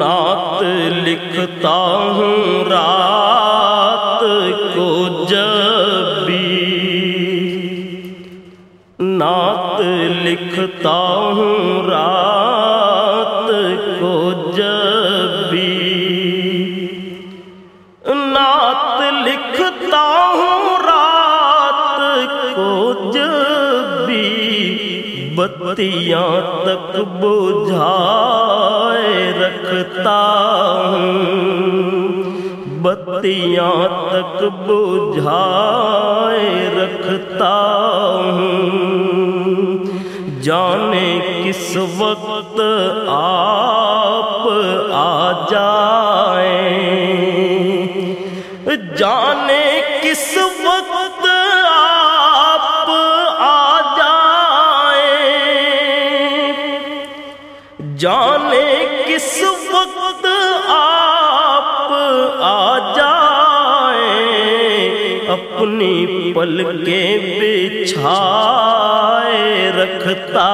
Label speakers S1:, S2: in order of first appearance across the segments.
S1: نعت لکھتا ہوں رات کو جب بھی۔ نعت لکھتا ہوں رات بتیاں تک بجھائے رکھتا ہوں۔ بتیاں تک بجھائے رکھتا ہوں۔ جانے کس وقت آپ آ جائیں۔ جانے کس وقت جانے کس وقت آپ آ جائیں؟ اپنی پل کے بچھائے رکھتا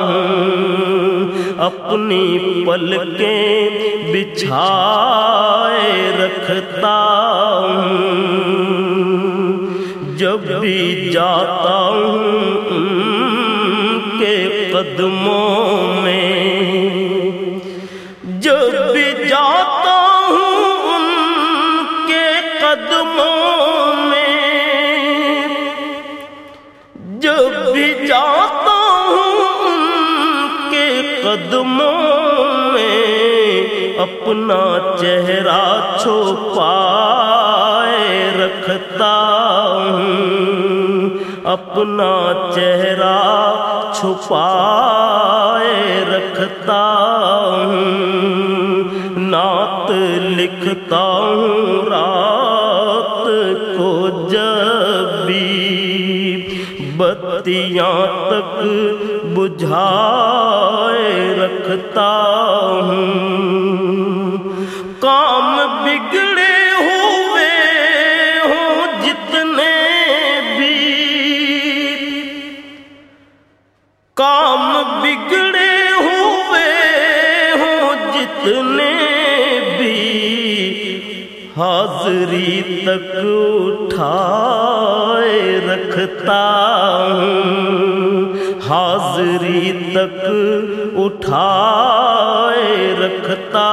S1: ہوں۔ اپنی پل کے بچھائے رکھتا ہوں۔ جب بھی جاتا ہوں ان کے قدموں میں جب بھی جاتا ہوں ان کے قدموں میں۔ جب بھی جاتا ہوں ان کے قدموں میں، اپنا چہرہ چھپائے رکھتا ہوں۔ اپنا چہرہ چھپائے رکھتا لکھتا ہوں رات کو جب بھی بتیاں تک بجھائے رکھتا ہوں۔ کام بگڑے ہوئے ہوں جتنے بھی۔ کام بگڑے ہوئے ہوں جتنے حاضری تک اٹھائے رکھتا ہوں۔ حاضری تک اٹھائے رکھتا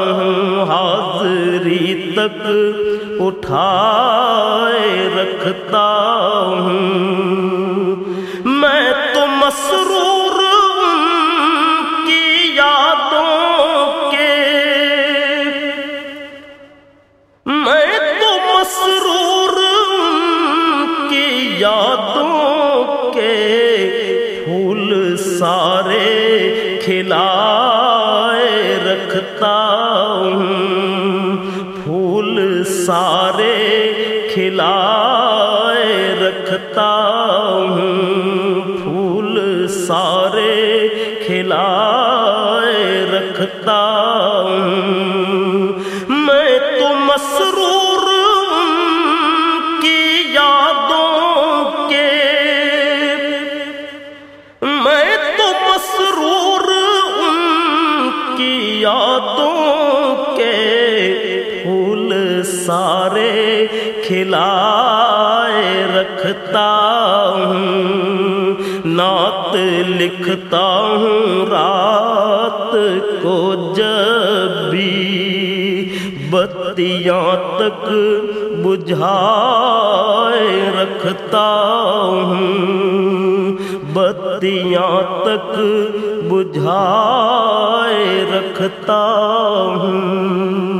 S1: ہوں۔ حاضری تک اٹھائے رکھتا کھلائے رکھتا ہوں۔ پھول سارے کھلائے رکھتا ہوں۔ پھول سارے کھلائے رکھتا ہوں۔ میں تو مسرور کی کے پھول سارے کھلائے رکھتا ہوں، نعت لکھتا ہوں رات کو جب بھی بتیاں تک بجھائے رکھتا ہوں۔ بتیاں تک بجھائے رکھتا ہوں۔